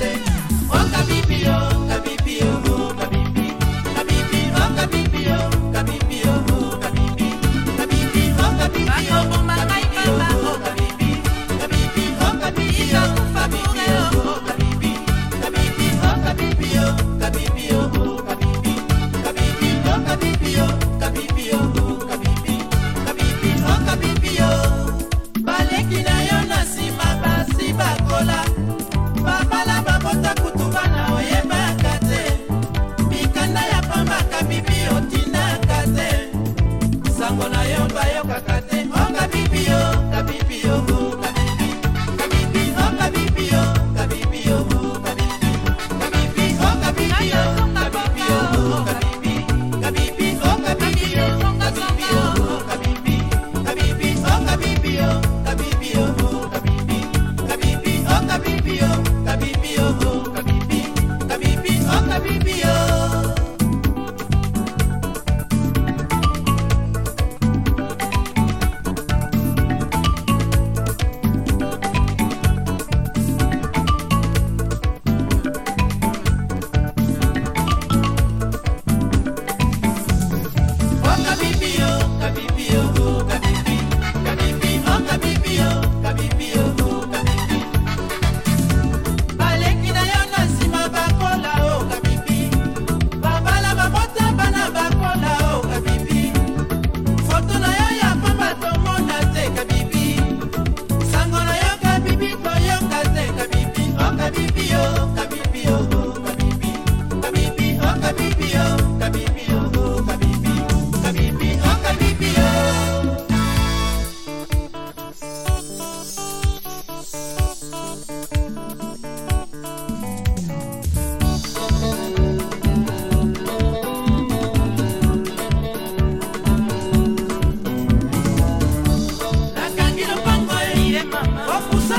te o kabibi o kabibi o.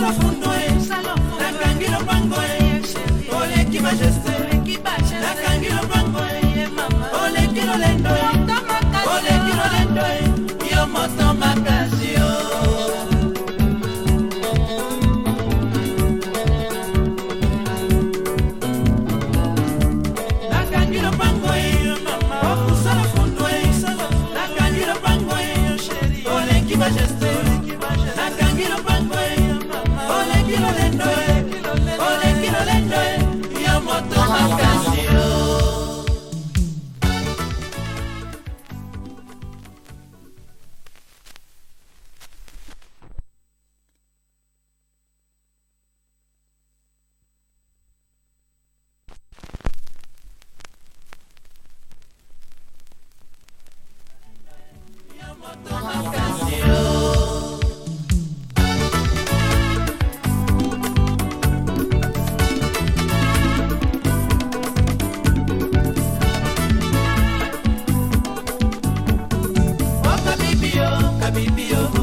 salofundo e nakangi lopango e oleki majeste nakangi lopango e oleki lolendo e oleki lolendo e yo moto makasi o nakangi lopango e, e. nakangi lopango e. àbí bí owó.